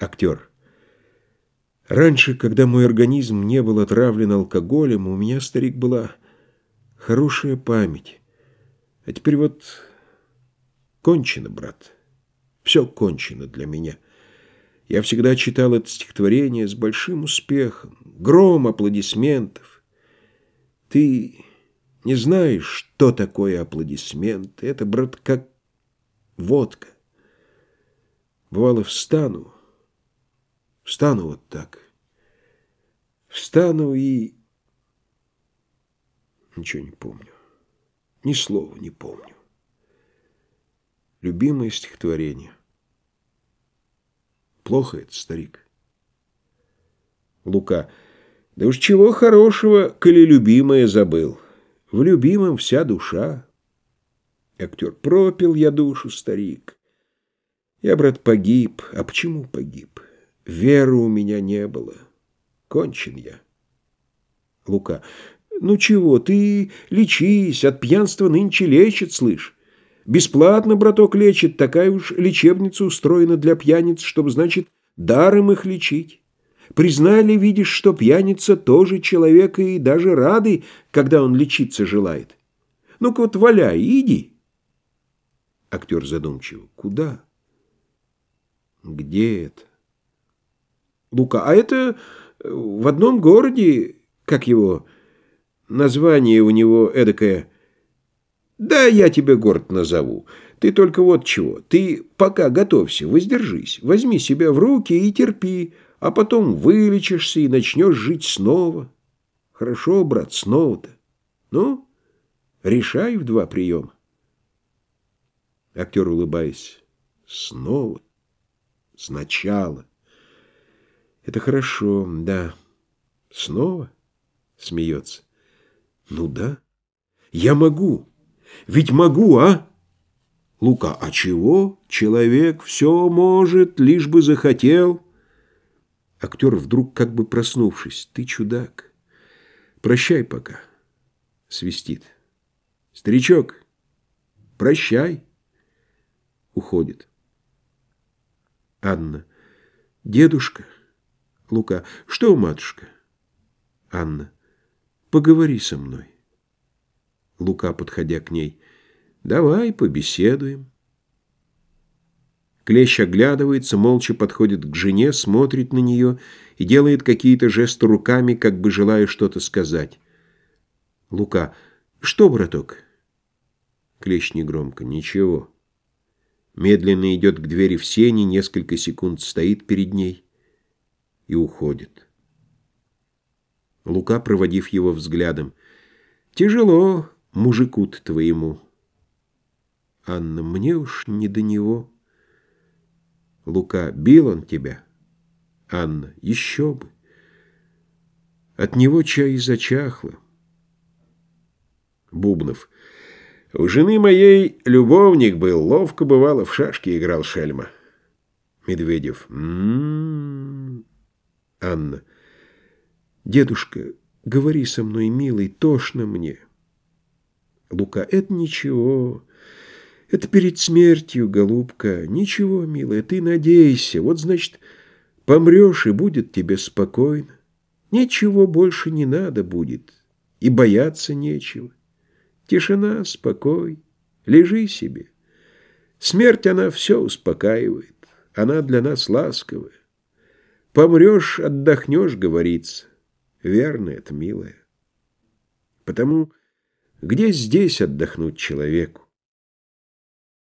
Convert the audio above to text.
Актер. Раньше, когда мой организм не был отравлен алкоголем, у меня, старик, была хорошая память. А теперь вот кончено, брат. Все кончено для меня. Я всегда читал это стихотворение с большим успехом. Гром аплодисментов. Ты не знаешь, что такое аплодисменты. Это, брат, как водка. Бывало, встану, Встану вот так. Встану и... Ничего не помню. Ни слова не помню. Любимое стихотворение. Плохо это, старик. Лука. Да уж чего хорошего, коли любимое забыл. В любимом вся душа. Актер. Пропил я душу, старик. Я, брат, погиб. А почему погиб? Веры у меня не было. Кончен я. Лука. Ну чего, ты лечись, от пьянства нынче лечит, слышь. Бесплатно, браток, лечит, такая уж лечебница устроена для пьяниц, чтобы, значит, даром их лечить. Признали, видишь, что пьяница тоже человек и даже рады, когда он лечиться желает. Ну-ка вот валяй, иди. Актер задумчиво. Куда? Где это? Лука. А это э, в одном городе, как его, название у него эдакое. Да, я тебе город назову. Ты только вот чего. Ты пока готовься, воздержись. Возьми себя в руки и терпи, а потом вылечишься и начнешь жить снова. Хорошо, брат, снова-то. Ну, решай в два приема. Актер, улыбаясь, снова, сначала. Это хорошо, да. Снова смеется. Ну да. Я могу. Ведь могу, а? Лука, а чего? Человек все может, лишь бы захотел. Актер вдруг как бы проснувшись. Ты чудак. Прощай пока. Свистит. Старичок, прощай. Уходит. Анна. Дедушка. Лука. Что, матушка? Анна. Поговори со мной. Лука, подходя к ней. Давай побеседуем. Клещ оглядывается, молча подходит к жене, смотрит на нее и делает какие-то жесты руками, как бы желая что-то сказать. Лука. Что, браток? Клещ негромко. Ничего. Медленно идет к двери в сени, несколько секунд стоит перед ней и уходит. Лука, проводив его взглядом, «Тяжело мужику-то твоему». «Анна, мне уж не до него». Лука, бил он тебя? Анна, еще бы. От него чай зачахло. Бубнов. У жены моей любовник был, ловко бывало, в шашки играл шельма. Медведев. М-м-м. Анна. «Дедушка, говори со мной, милый, тошно мне». Лука. «Это ничего. Это перед смертью, голубка. Ничего, милая, ты надейся. Вот, значит, помрешь, и будет тебе спокойно. Ничего больше не надо будет, и бояться нечего. Тишина, спокой, лежи себе. Смерть, она все успокаивает, она для нас ласковая. Помрешь, отдохнешь, говорится. Верно это, милая. Потому где здесь отдохнуть человеку?